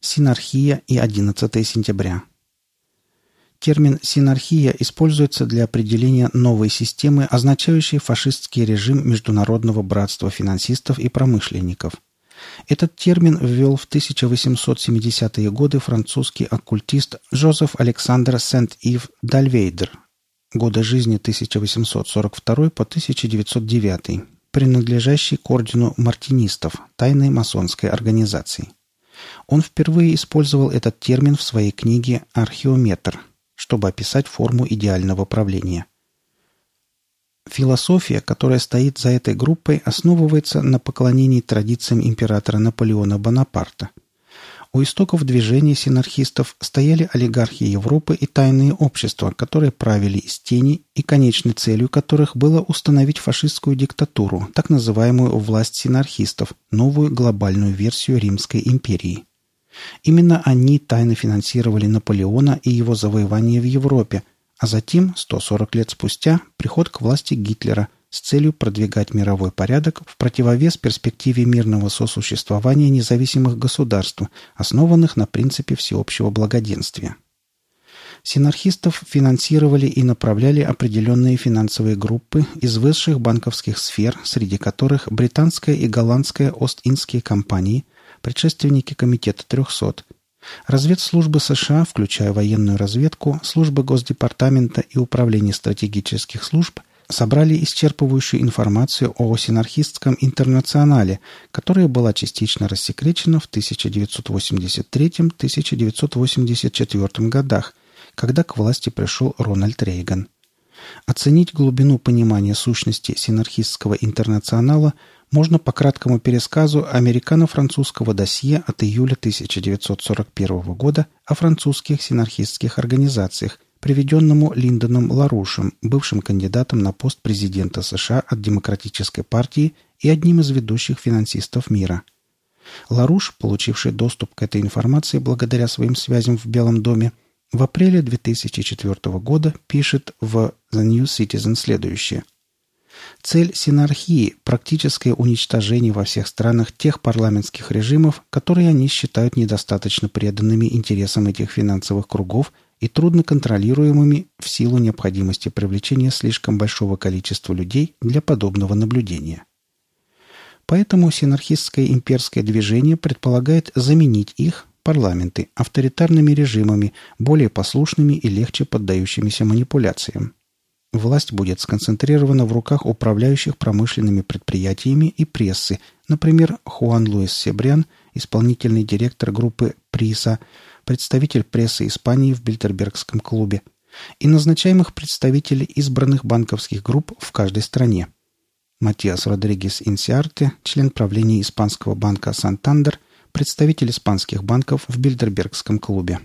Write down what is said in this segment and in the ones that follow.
Синархия и 11 сентября. Термин «синархия» используется для определения новой системы, означающей фашистский режим Международного братства финансистов и промышленников. Этот термин ввел в 1870-е годы французский оккультист Жозеф Александр Сент-Ив Дальвейдер, годы жизни 1842 по 1909, принадлежащий к ордену мартинистов, тайной масонской организации. Он впервые использовал этот термин в своей книге «Археометр», чтобы описать форму идеального правления. Философия, которая стоит за этой группой, основывается на поклонении традициям императора Наполеона Бонапарта. У истоков движения синархистов стояли олигархи Европы и тайные общества, которые правили из тени и конечной целью которых было установить фашистскую диктатуру, так называемую власть синархистов, новую глобальную версию Римской империи. Именно они тайно финансировали Наполеона и его завоевания в Европе, а затем, 140 лет спустя, приход к власти Гитлера с целью продвигать мировой порядок в противовес перспективе мирного сосуществования независимых государств, основанных на принципе всеобщего благоденствия. Синархистов финансировали и направляли определенные финансовые группы из высших банковских сфер, среди которых британская и голландская Ост-Индские компании – предшественники Комитета 300, разведслужбы США, включая военную разведку, службы Госдепартамента и Управление стратегических служб, собрали исчерпывающую информацию о синархистском интернационале, которая была частично рассекречена в 1983-1984 годах, когда к власти пришел Рональд Рейган. Оценить глубину понимания сущности синархистского интернационала можно по краткому пересказу американо-французского досье от июля 1941 года о французских синархистских организациях, приведенному Линдоном Ларушем, бывшим кандидатом на пост президента США от Демократической партии и одним из ведущих финансистов мира. Ларуш, получивший доступ к этой информации благодаря своим связям в Белом доме, в апреле 2004 года пишет в The New Citizen следующее – Цель синархии – практическое уничтожение во всех странах тех парламентских режимов, которые они считают недостаточно преданными интересам этих финансовых кругов и трудно контролируемыми в силу необходимости привлечения слишком большого количества людей для подобного наблюдения. Поэтому синархистское имперское движение предполагает заменить их, парламенты, авторитарными режимами, более послушными и легче поддающимися манипуляциям. Власть будет сконцентрирована в руках управляющих промышленными предприятиями и прессы, например, Хуан Луис Себрян, исполнительный директор группы «Приса», представитель прессы Испании в Бильтербергском клубе, и назначаемых представителей избранных банковских групп в каждой стране. Матиас Родригес Инсиарте, член правления испанского банка «Сантандер», представитель испанских банков в Бильдербергском клубе.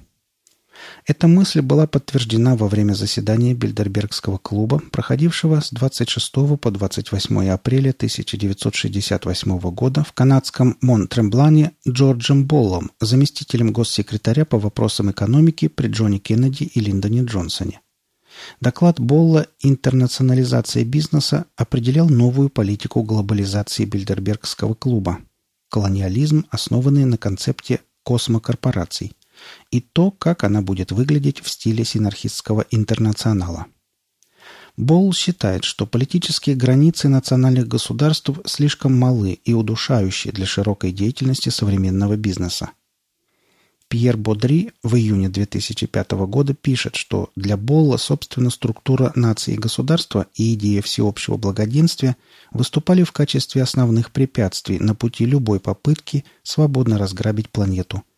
Эта мысль была подтверждена во время заседания Бильдербергского клуба, проходившего с 26 по 28 апреля 1968 года в канадском Мон-Тремблане Джорджем Боллом, заместителем госсекретаря по вопросам экономики при Джоне Кеннеди и Линдоне Джонсоне. Доклад Болла «Интернационализация бизнеса» определял новую политику глобализации Бильдербергского клуба – колониализм, основанный на концепте космокорпораций – и то, как она будет выглядеть в стиле синархистского интернационала. Болл считает, что политические границы национальных государств слишком малы и удушающие для широкой деятельности современного бизнеса. Пьер Бодри в июне 2005 года пишет, что для Болла, собственно, структура нации и государства и идея всеобщего благоденствия выступали в качестве основных препятствий на пути любой попытки свободно разграбить планету –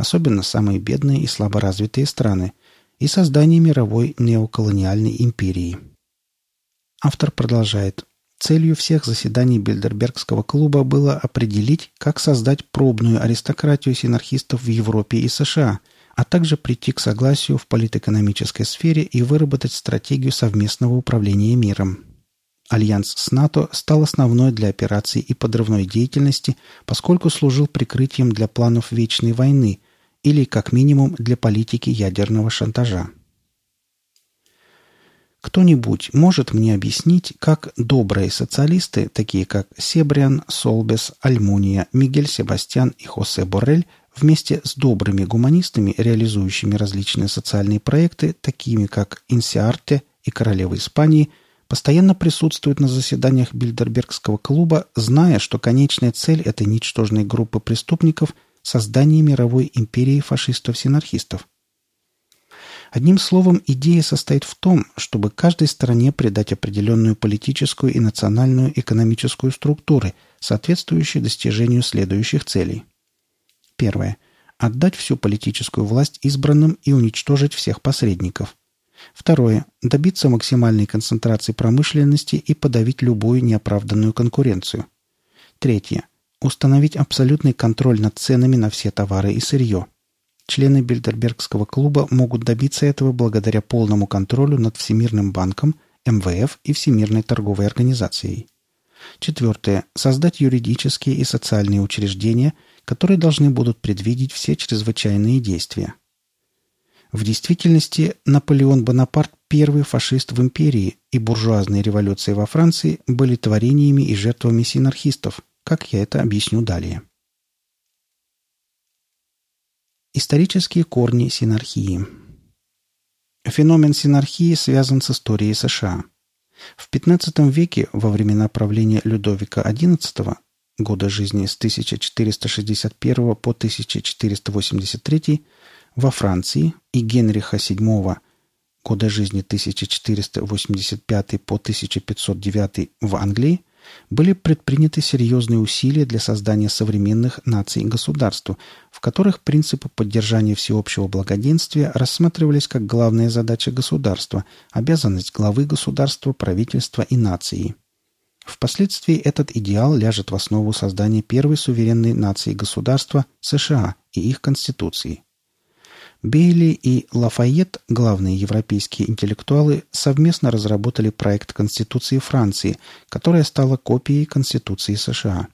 особенно самые бедные и слаборазвитые страны, и создание мировой неоколониальной империи. Автор продолжает. Целью всех заседаний Бильдербергского клуба было определить, как создать пробную аристократию синархистов в Европе и США, а также прийти к согласию в политэкономической сфере и выработать стратегию совместного управления миром. Альянс с НАТО стал основной для операций и подрывной деятельности, поскольку служил прикрытием для планов Вечной войны, или, как минимум, для политики ядерного шантажа. Кто-нибудь может мне объяснить, как добрые социалисты, такие как Себриан, Солбес, Альмуния, Мигель Себастьян и Хосе Боррель, вместе с добрыми гуманистами, реализующими различные социальные проекты, такими как Инсиарте и Королева Испании, постоянно присутствуют на заседаниях Бильдербергского клуба, зная, что конечная цель этой ничтожной группы преступников – создание мировой империи фашистов-синархистов. Одним словом, идея состоит в том, чтобы каждой стране придать определенную политическую и национальную экономическую структуры, соответствующие достижению следующих целей. Первое. Отдать всю политическую власть избранным и уничтожить всех посредников. Второе. Добиться максимальной концентрации промышленности и подавить любую неоправданную конкуренцию. Третье. Установить абсолютный контроль над ценами на все товары и сырье. Члены Бильдербергского клуба могут добиться этого благодаря полному контролю над Всемирным банком, МВФ и Всемирной торговой организацией. Четвертое. Создать юридические и социальные учреждения, которые должны будут предвидеть все чрезвычайные действия. В действительности Наполеон Бонапарт – первый фашист в империи, и буржуазные революции во Франции были творениями и жертвами синархистов, как я это объясню далее. Исторические корни синархии. Феномен синархии связан с историей США. В XV веке, во времена правления Людовика XI, года жизни с 1461 по 1483, во Франции и Генриха VII, года жизни 1485 по 1509 в Англии, были предприняты серьезные усилия для создания современных наций и государств, в которых принципы поддержания всеобщего благоденствия рассматривались как главная задача государства, обязанность главы государства, правительства и нации. Впоследствии этот идеал ляжет в основу создания первой суверенной нации государства США и их конституции – Бейли и Лафайет, главные европейские интеллектуалы, совместно разработали проект Конституции Франции, которая стала копией Конституции США.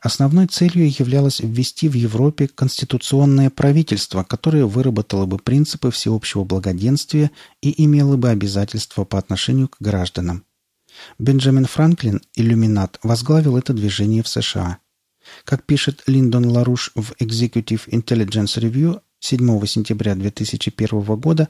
Основной целью являлось ввести в Европе конституционное правительство, которое выработало бы принципы всеобщего благоденствия и имело бы обязательства по отношению к гражданам. Бенджамин Франклин, иллюминат, возглавил это движение в США. Как пишет Линдон Ларуш в Executive Intelligence Review, 7 сентября 2001 года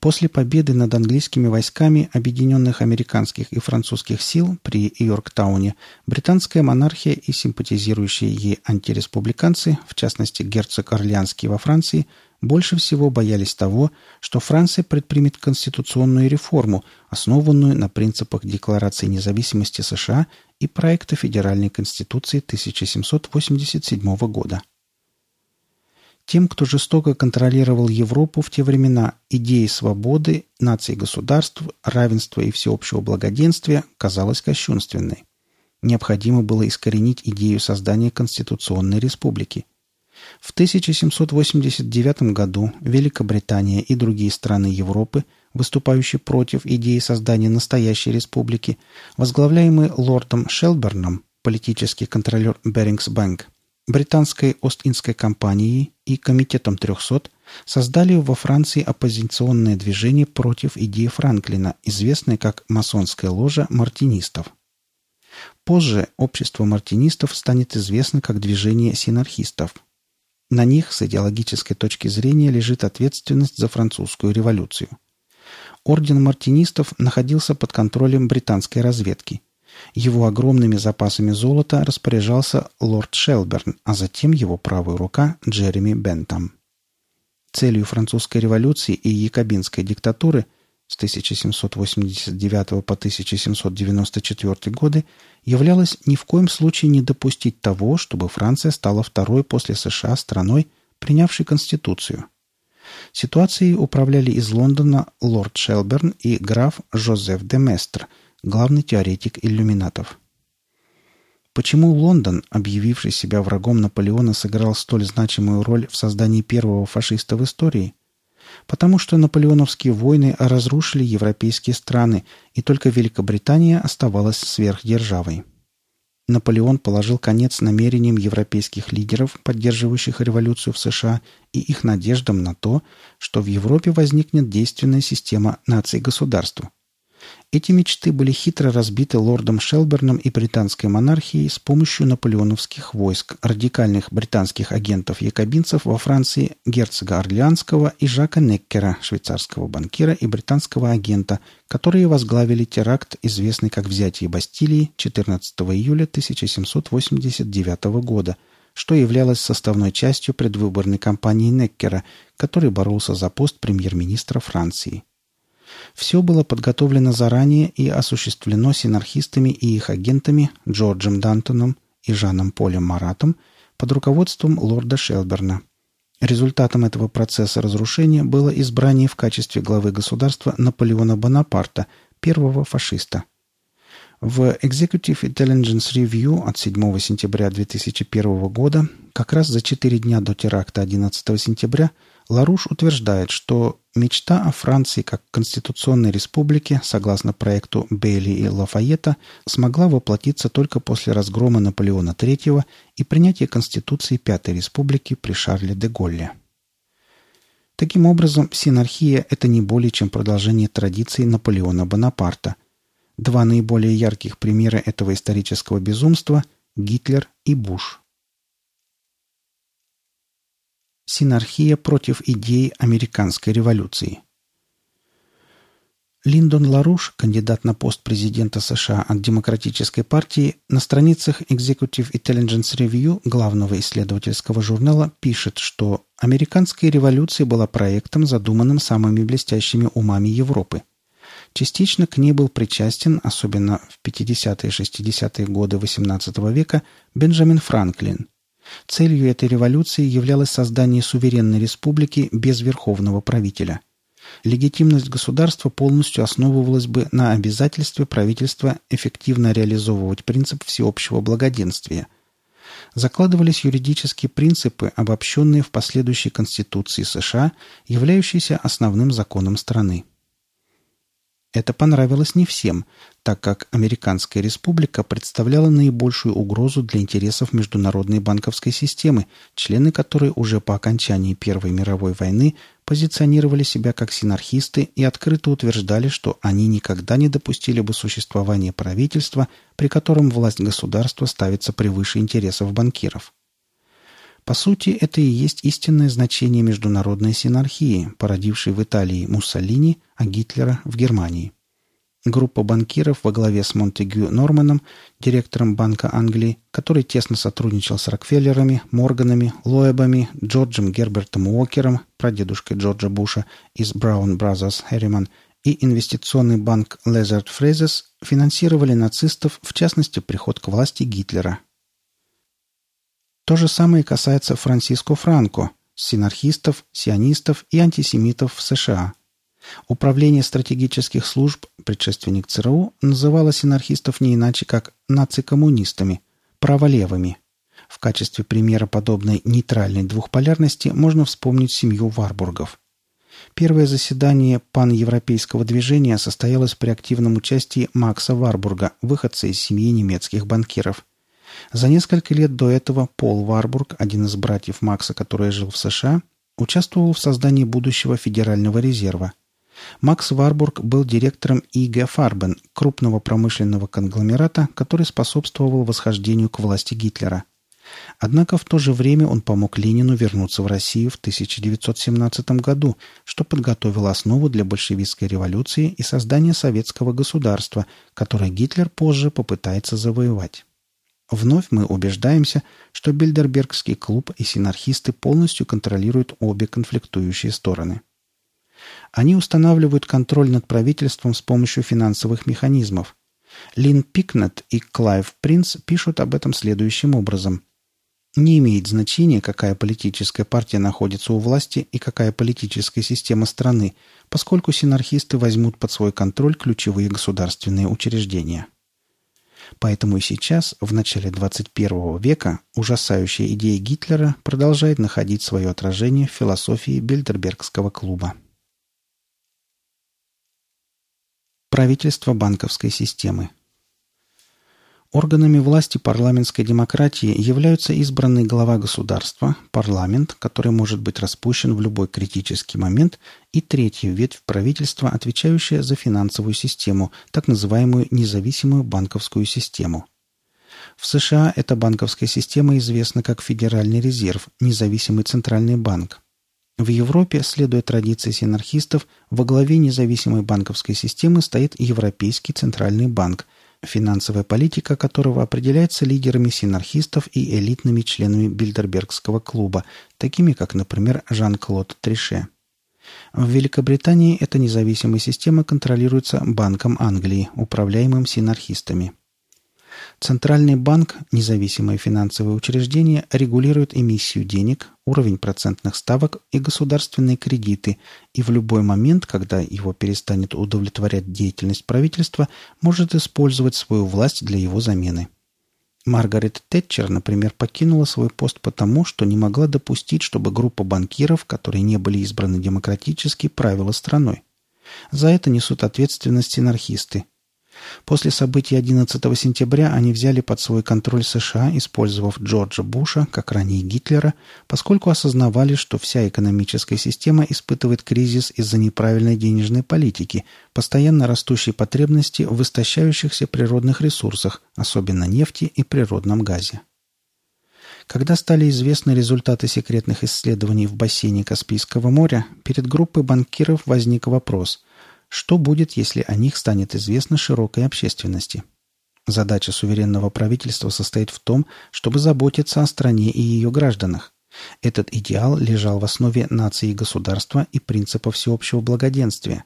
после победы над английскими войсками Объединенных Американских и Французских сил при Йорктауне британская монархия и симпатизирующие ей антиреспубликанцы, в частности герцог Орлеанский во Франции, больше всего боялись того, что Франция предпримет конституционную реформу, основанную на принципах Декларации независимости США и проекта Федеральной Конституции 1787 года. Тем, кто жестоко контролировал Европу в те времена, идеи свободы, наций государств, равенства и всеобщего благоденствия казалась кощунственной. Необходимо было искоренить идею создания Конституционной Республики. В 1789 году Великобритания и другие страны Европы, выступающие против идеи создания настоящей республики, возглавляемые лордом Шелберном, политический контролер Берингсбанк, британской Ост-Индской компанией и Комитетом 300 создали во Франции оппозиционное движение против идеи Франклина, известное как масонская ложа мартинистов. Позже общество мартинистов станет известно как движение синархистов. На них с идеологической точки зрения лежит ответственность за французскую революцию. Орден мартинистов находился под контролем британской разведки – его огромными запасами золота распоряжался лорд Шелберн, а затем его правая рука Джереми Бентам. Целью французской революции и якобинской диктатуры с 1789 по 1794 годы являлось ни в коем случае не допустить того, чтобы Франция стала второй после США страной, принявшей Конституцию. Ситуацией управляли из Лондона лорд Шелберн и граф Жозеф де Местр – главный теоретик иллюминатов. Почему Лондон, объявивший себя врагом Наполеона, сыграл столь значимую роль в создании первого фашиста в истории? Потому что наполеоновские войны разрушили европейские страны, и только Великобритания оставалась сверхдержавой. Наполеон положил конец намерениям европейских лидеров, поддерживающих революцию в США, и их надеждам на то, что в Европе возникнет действенная система наций-государств – Эти мечты были хитро разбиты лордом Шелберном и британской монархией с помощью наполеоновских войск, радикальных британских агентов-якобинцев во Франции герцога Орлеанского и Жака Неккера, швейцарского банкира и британского агента, которые возглавили теракт, известный как «Взятие Бастилии» 14 июля 1789 года, что являлось составной частью предвыборной кампании Неккера, который боролся за пост премьер-министра Франции. Все было подготовлено заранее и осуществлено синархистами и их агентами Джорджем Дантоном и Жаном Полем Маратом под руководством лорда Шелберна. Результатом этого процесса разрушения было избрание в качестве главы государства Наполеона Бонапарта, первого фашиста. В Executive Intelligence Review от 7 сентября 2001 года, как раз за четыре дня до теракта 11 сентября, Ларуш утверждает, что мечта о Франции как конституционной республике, согласно проекту Бейли и Лафайета, смогла воплотиться только после разгрома Наполеона III и принятия Конституции Пятой Республики при Шарле де Голле. Таким образом, синархия – это не более чем продолжение традиций Наполеона Бонапарта. Два наиболее ярких примера этого исторического безумства – Гитлер и Буш – Синархия против идей американской революции. Линдон Ларуш, кандидат на пост президента США от Демократической партии, на страницах Executive Intelligence Review, главного исследовательского журнала, пишет, что американская революция была проектом, задуманным самыми блестящими умами Европы. Частично к ней был причастен, особенно в 50-е и 60-е годы XVIII века, Бенджамин Франклин – Целью этой революции являлось создание суверенной республики без верховного правителя. Легитимность государства полностью основывалась бы на обязательстве правительства эффективно реализовывать принцип всеобщего благоденствия. Закладывались юридические принципы, обобщенные в последующей Конституции США, являющиеся основным законом страны. Это понравилось не всем, так как Американская республика представляла наибольшую угрозу для интересов международной банковской системы, члены которой уже по окончании Первой мировой войны позиционировали себя как синархисты и открыто утверждали, что они никогда не допустили бы существования правительства, при котором власть государства ставится превыше интересов банкиров. По сути, это и есть истинное значение международной синархии, породившей в Италии Муссолини, а Гитлера в Германии. Группа банкиров во главе с Монтегю Норманом, директором Банка Англии, который тесно сотрудничал с Рокфеллерами, Морганами, Лоэбами, Джорджем Гербертом Уокером, прадедушкой Джорджа Буша из Браун Brothers Harriman и инвестиционный банк Лезард Фрейзес финансировали нацистов, в частности, приход к власти Гитлера – то же самое касается Франсиско Франко, синархистов, сионистов и антисемитов в США. Управление стратегических служб, предшественник ЦРУ, называло синархистов не иначе как нацикоммунистами, праволевыми. В качестве примера подобной нейтральной двухполярности можно вспомнить семью Варбургов. Первое заседание паневропейского движения состоялось при активном участии Макса Варбурга, выходца из семьи немецких банкиров – за несколько лет до этого Пол Варбург, один из братьев Макса, который жил в США, участвовал в создании будущего Федерального резерва. Макс Варбург был директором ИГ Фарбен, крупного промышленного конгломерата, который способствовал восхождению к власти Гитлера. Однако в то же время он помог Ленину вернуться в Россию в 1917 году, что подготовило основу для большевистской революции и создания советского государства, которое Гитлер позже попытается завоевать. Вновь мы убеждаемся, что Бильдербергский клуб и синархисты полностью контролируют обе конфликтующие стороны. Они устанавливают контроль над правительством с помощью финансовых механизмов. Лин Пикнет и Клайв Принц пишут об этом следующим образом. Не имеет значения, какая политическая партия находится у власти и какая политическая система страны, поскольку синархисты возьмут под свой контроль ключевые государственные учреждения. Поэтому и сейчас, в начале 21 века, ужасающая идея Гитлера продолжает находить свое отражение в философии Бильдербергского клуба. Правительство банковской системы Органами власти парламентской демократии являются избранный глава государства, парламент, который может быть распущен в любой критический момент, и третья ветвь правительства, отвечающая за финансовую систему, так называемую независимую банковскую систему. В США эта банковская система известна как Федеральный резерв, независимый центральный банк. В Европе, следуя традиции синархистов, во главе независимой банковской системы стоит Европейский центральный банк – финансовая политика которого определяется лидерами синархистов и элитными членами Бильдербергского клуба, такими как, например, Жан-Клод Трише. В Великобритании эта независимая система контролируется Банком Англии, управляемым синархистами. Центральный банк, независимое финансовое учреждение, регулирует эмиссию денег, уровень процентных ставок и государственные кредиты, и в любой момент, когда его перестанет удовлетворять деятельность правительства, может использовать свою власть для его замены. Маргарет Тэтчер, например, покинула свой пост потому, что не могла допустить, чтобы группа банкиров, которые не были избраны демократически, правила страной. За это несут ответственность синархисты – После событий 11 сентября они взяли под свой контроль США, использовав Джорджа Буша, как ранее Гитлера, поскольку осознавали, что вся экономическая система испытывает кризис из-за неправильной денежной политики, постоянно растущей потребности в истощающихся природных ресурсах, особенно нефти и природном газе. Когда стали известны результаты секретных исследований в бассейне Каспийского моря, перед группой банкиров возник вопрос – что будет, если о них станет известно широкой общественности? Задача суверенного правительства состоит в том, чтобы заботиться о стране и ее гражданах. Этот идеал лежал в основе нации и государства и принципа всеобщего благоденствия.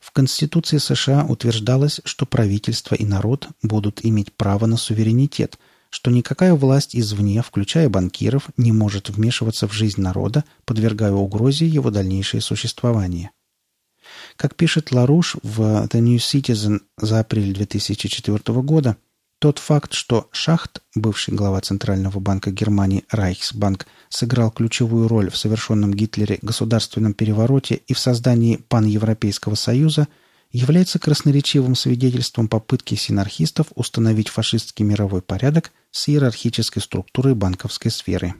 В Конституции США утверждалось, что правительство и народ будут иметь право на суверенитет, что никакая власть извне, включая банкиров, не может вмешиваться в жизнь народа, подвергая угрозе его дальнейшее существование. Как пишет Ларуш в The New Citizen за апрель 2004 года, тот факт, что Шахт, бывший глава Центрального банка Германии Райхсбанк, сыграл ключевую роль в совершенном Гитлере государственном перевороте и в создании Паневропейского союза, является красноречивым свидетельством попытки синархистов установить фашистский мировой порядок с иерархической структурой банковской сферы.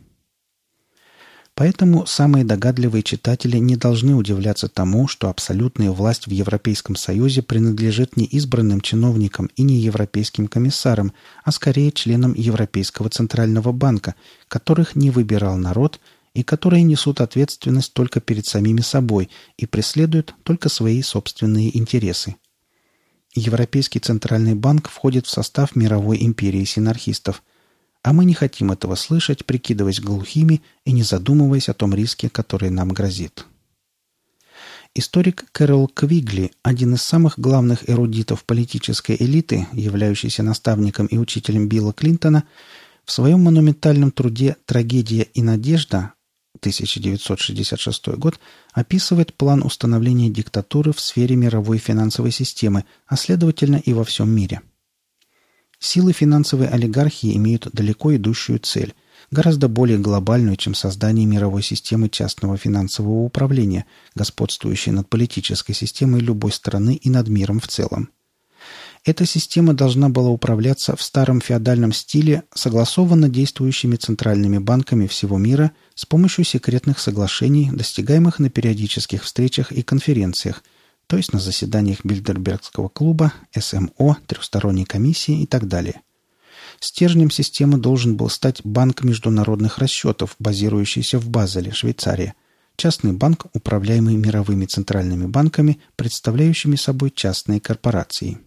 Поэтому самые догадливые читатели не должны удивляться тому, что абсолютная власть в Европейском Союзе принадлежит не избранным чиновникам и не европейским комиссарам, а скорее членам Европейского Центрального банка, которых не выбирал народ и которые несут ответственность только перед самими собой и преследуют только свои собственные интересы. Европейский Центральный банк входит в состав мировой империи синархистов – а мы не хотим этого слышать, прикидываясь глухими и не задумываясь о том риске, который нам грозит. Историк Кэрол Квигли, один из самых главных эрудитов политической элиты, являющийся наставником и учителем Билла Клинтона, в своем монументальном труде «Трагедия и надежда» 1966 год описывает план установления диктатуры в сфере мировой финансовой системы, а следовательно и во всем мире – Силы финансовой олигархии имеют далеко идущую цель, гораздо более глобальную, чем создание мировой системы частного финансового управления, господствующей над политической системой любой страны и над миром в целом. Эта система должна была управляться в старом феодальном стиле, согласованно действующими центральными банками всего мира с помощью секретных соглашений, достигаемых на периодических встречах и конференциях – то есть на заседаниях Бильдербергского клуба, СМО, трехсторонней комиссии и так далее. Стержнем системы должен был стать Банк международных расчетов, базирующийся в Базеле, Швейцария, частный банк, управляемый мировыми центральными банками, представляющими собой частные корпорации.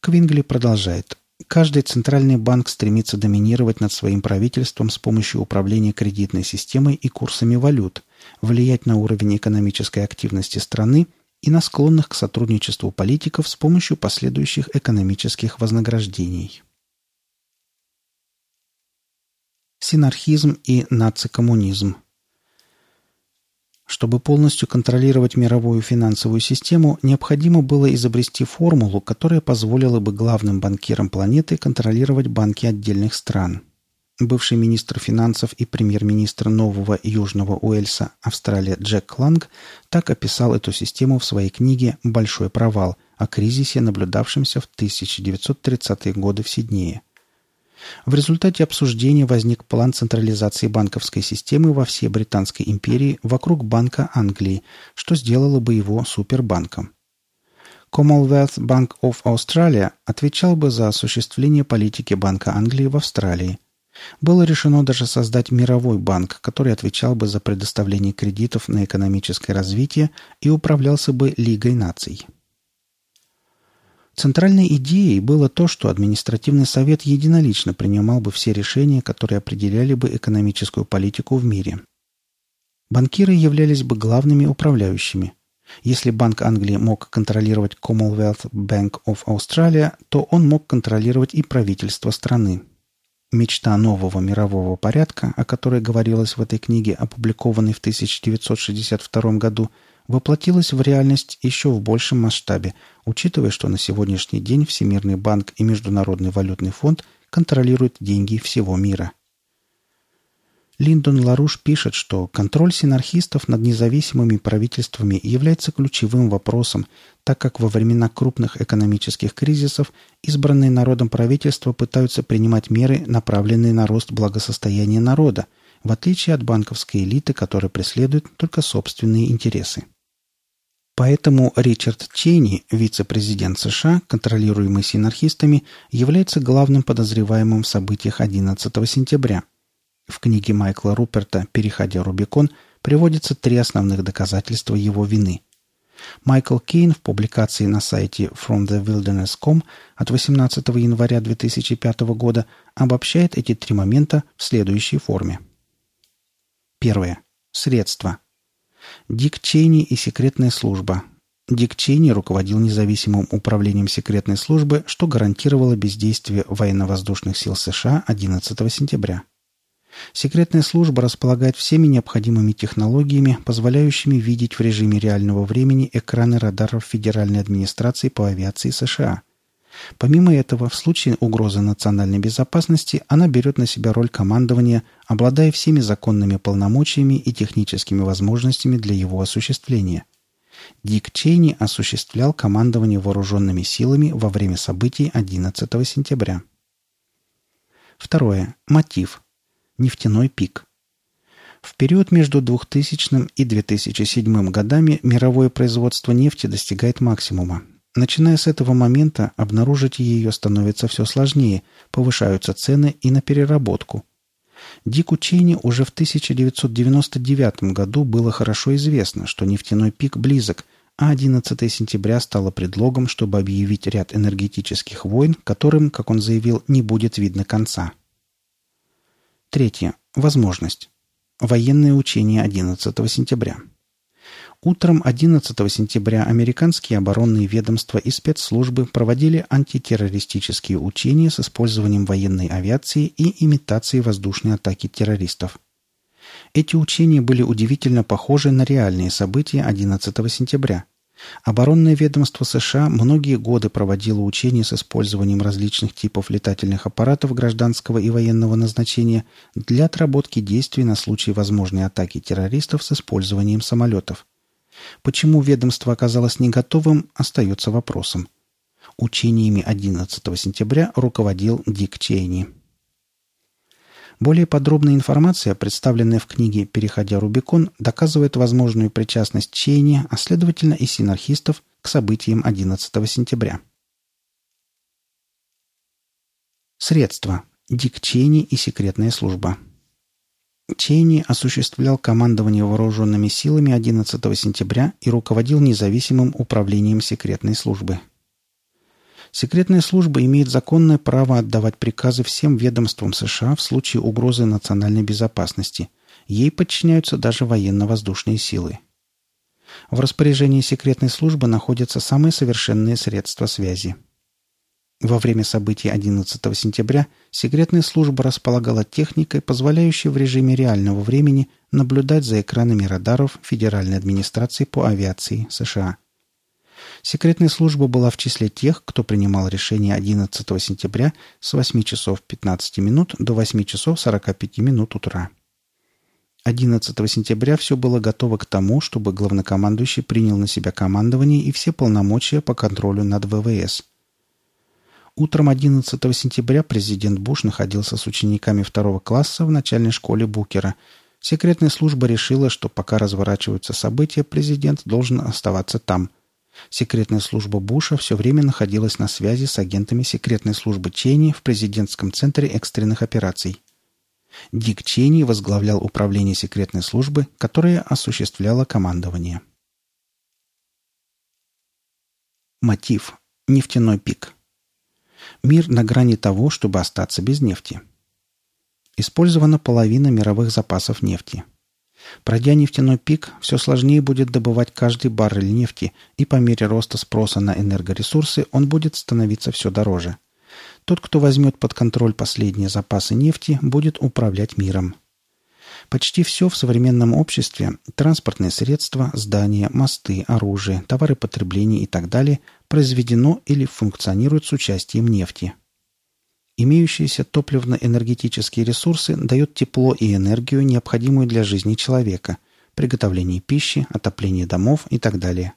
Квингли продолжает. Каждый центральный банк стремится доминировать над своим правительством с помощью управления кредитной системой и курсами валют, влиять на уровень экономической активности страны и на склонных к сотрудничеству политиков с помощью последующих экономических вознаграждений. Синархизм и нацикоммунизм – чтобы полностью контролировать мировую финансовую систему, необходимо было изобрести формулу, которая позволила бы главным банкирам планеты контролировать банки отдельных стран. Бывший министр финансов и премьер-министр нового Южного Уэльса Австралия Джек Ланг так описал эту систему в своей книге «Большой провал», о кризисе, наблюдавшемся в 1930-е годы в Сиднее. В результате обсуждения возник план централизации банковской системы во всей Британской империи вокруг Банка Англии, что сделало бы его супербанком. Commonwealth Bank of Australia отвечал бы за осуществление политики Банка Англии в Австралии. Было решено даже создать мировой банк, который отвечал бы за предоставление кредитов на экономическое развитие и управлялся бы Лигой наций. Центральной идеей было то, что административный совет единолично принимал бы все решения, которые определяли бы экономическую политику в мире. Банкиры являлись бы главными управляющими. Если Банк Англии мог контролировать Commonwealth Bank of Australia, то он мог контролировать и правительство страны. Мечта нового мирового порядка, о которой говорилось в этой книге, опубликованной в 1962 году, воплотилась в реальность еще в большем масштабе, учитывая, что на сегодняшний день Всемирный банк и Международный валютный фонд контролируют деньги всего мира. Линдон Ларуш пишет, что контроль синархистов над независимыми правительствами является ключевым вопросом, так как во времена крупных экономических кризисов избранные народом правительства пытаются принимать меры, направленные на рост благосостояния народа, в отличие от банковской элиты, которая преследует только собственные интересы. Поэтому Ричард Чейни, вице-президент США, контролируемый синархистами, является главным подозреваемым в событиях 11 сентября. В книге Майкла Руперта «Переходя Рубикон» приводятся три основных доказательства его вины. Майкл Кейн в публикации на сайте FromTheWilderness.com от 18 января 2005 года обобщает эти три момента в следующей форме. Первое. Средства. Дик Чейни и секретная служба. Дик Чейни руководил независимым управлением секретной службы, что гарантировало бездействие военно-воздушных сил США 11 сентября. Секретная служба располагает всеми необходимыми технологиями, позволяющими видеть в режиме реального времени экраны радаров Федеральной администрации по авиации США – Помимо этого, в случае угрозы национальной безопасности она берет на себя роль командования, обладая всеми законными полномочиями и техническими возможностями для его осуществления. Дик Чейни осуществлял командование вооруженными силами во время событий 11 сентября. Второе. Мотив. Нефтяной пик. В период между 2000 и 2007 годами мировое производство нефти достигает максимума. Начиная с этого момента, обнаружить ее становится все сложнее, повышаются цены и на переработку. Дику Чейни уже в 1999 году было хорошо известно, что нефтяной пик близок, а 11 сентября стало предлогом, чтобы объявить ряд энергетических войн, которым, как он заявил, не будет видно конца. Третье. Возможность. Военные учения 11 сентября. Утром 11 сентября американские оборонные ведомства и спецслужбы проводили антитеррористические учения с использованием военной авиации и имитацией воздушной атаки террористов. Эти учения были удивительно похожи на реальные события 11 сентября. Оборонное ведомство США многие годы проводило учения с использованием различных типов летательных аппаратов гражданского и военного назначения для отработки действий на случай возможной атаки террористов с использованием самолетов. Почему ведомство оказалось не готовым, остается вопросом. Учениями 11 сентября руководил Дик Чейни. Более подробная информация, представленная в книге «Переходя Рубикон», доказывает возможную причастность Чейни, а следовательно и синархистов, к событиям 11 сентября. Средства. Дик Чейни и секретная служба. Чейни осуществлял командование вооруженными силами 11 сентября и руководил независимым управлением секретной службы. Секретная служба имеет законное право отдавать приказы всем ведомствам США в случае угрозы национальной безопасности. Ей подчиняются даже военно-воздушные силы. В распоряжении секретной службы находятся самые совершенные средства связи – во время событий 11 сентября секретная служба располагала техникой, позволяющей в режиме реального времени наблюдать за экранами радаров Федеральной администрации по авиации США. Секретная служба была в числе тех, кто принимал решение 11 сентября с 8 часов 15 минут до 8 часов 45 минут утра. 11 сентября все было готово к тому, чтобы главнокомандующий принял на себя командование и все полномочия по контролю над ВВС. Утром 11 сентября президент Буш находился с учениками второго класса в начальной школе Букера. Секретная служба решила, что пока разворачиваются события, президент должен оставаться там. Секретная служба Буша все время находилась на связи с агентами секретной службы Чейни в президентском центре экстренных операций. Дик Чейни возглавлял управление секретной службы, которое осуществляло командование. Мотив. Нефтяной пик. Мир на грани того, чтобы остаться без нефти. Использована половина мировых запасов нефти. Пройдя нефтяной пик, все сложнее будет добывать каждый баррель нефти, и по мере роста спроса на энергоресурсы он будет становиться все дороже. Тот, кто возьмет под контроль последние запасы нефти, будет управлять миром. Почти все в современном обществе – транспортные средства, здания, мосты, оружие, товары потребления и так далее – произведено или функционирует с участием нефти. Имеющиеся топливно-энергетические ресурсы дают тепло и энергию, необходимую для жизни человека – приготовление пищи, отопление домов и так далее.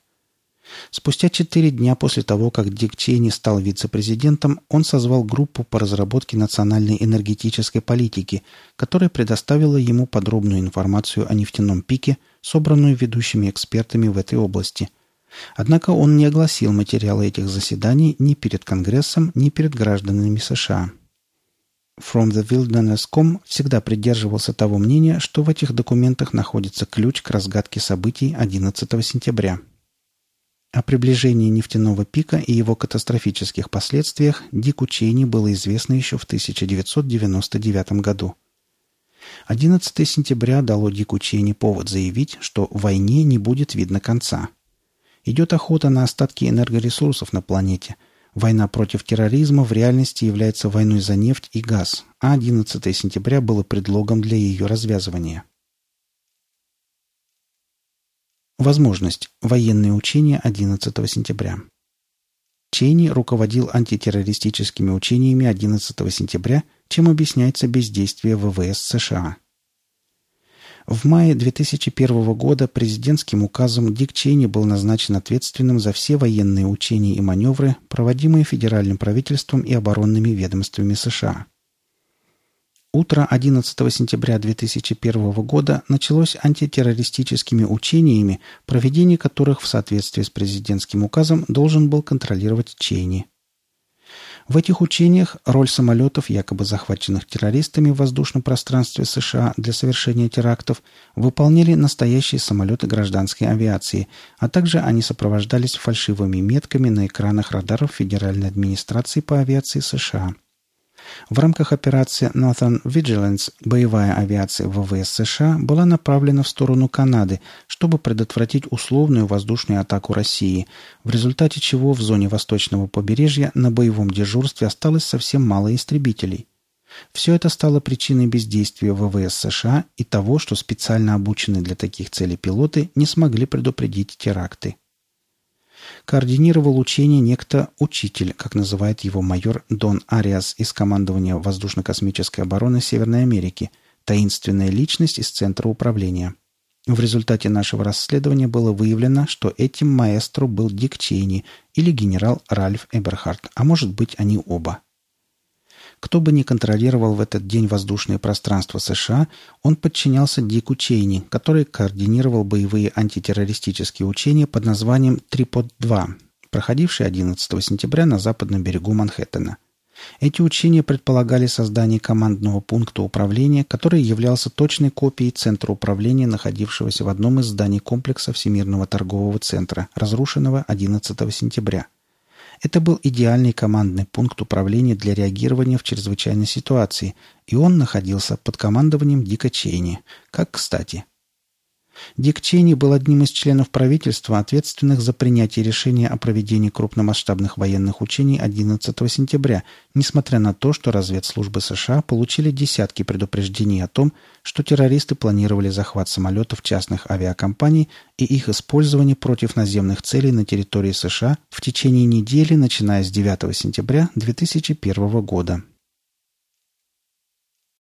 Спустя четыре дня после того, как Дик Чейни стал вице-президентом, он созвал группу по разработке национальной энергетической политики, которая предоставила ему подробную информацию о нефтяном пике, собранную ведущими экспертами в этой области. Однако он не огласил материалы этих заседаний ни перед Конгрессом, ни перед гражданами США. From the Wilderness.com всегда придерживался того мнения, что в этих документах находится ключ к разгадке событий 11 сентября – о приближении нефтяного пика и его катастрофических последствиях Дику Чейни было известно еще в 1999 году. 11 сентября дало Дику Чейни повод заявить, что войне не будет видно конца. Идет охота на остатки энергоресурсов на планете. Война против терроризма в реальности является войной за нефть и газ, а 11 сентября было предлогом для ее развязывания. Возможность. Военные учения 11 сентября. Чейни руководил антитеррористическими учениями 11 сентября, чем объясняется бездействие ВВС США. В мае 2001 года президентским указом Дик Чейни был назначен ответственным за все военные учения и маневры, проводимые федеральным правительством и оборонными ведомствами США. Утро 11 сентября 2001 года началось антитеррористическими учениями, проведение которых в соответствии с президентским указом должен был контролировать Чейни. В этих учениях роль самолетов, якобы захваченных террористами в воздушном пространстве США для совершения терактов, выполняли настоящие самолеты гражданской авиации, а также они сопровождались фальшивыми метками на экранах радаров Федеральной администрации по авиации США – в рамках операции Northern Vigilance боевая авиация ВВС США была направлена в сторону Канады, чтобы предотвратить условную воздушную атаку России, в результате чего в зоне восточного побережья на боевом дежурстве осталось совсем мало истребителей. Все это стало причиной бездействия ВВС США и того, что специально обученные для таких целей пилоты не смогли предупредить теракты координировал учение некто «учитель», как называет его майор Дон Ариас из командования воздушно-космической обороны Северной Америки, таинственная личность из Центра управления. В результате нашего расследования было выявлено, что этим маэстро был Дик Чейни или генерал Ральф Эберхард, а может быть они оба. Кто бы ни контролировал в этот день воздушное пространство США, он подчинялся Дику Чейни, который координировал боевые антитеррористические учения под названием «Трипод-2», проходившие 11 сентября на западном берегу Манхэттена. Эти учения предполагали создание командного пункта управления, который являлся точной копией центра управления, находившегося в одном из зданий комплекса Всемирного торгового центра, разрушенного 11 сентября – это был идеальный командный пункт управления для реагирования в чрезвычайной ситуации, и он находился под командованием Дика Чейни. Как кстати. Дик Чейни был одним из членов правительства, ответственных за принятие решения о проведении крупномасштабных военных учений 11 сентября, несмотря на то, что разведслужбы США получили десятки предупреждений о том, что террористы планировали захват самолетов частных авиакомпаний и их использование против наземных целей на территории США в течение недели, начиная с 9 сентября 2001 года.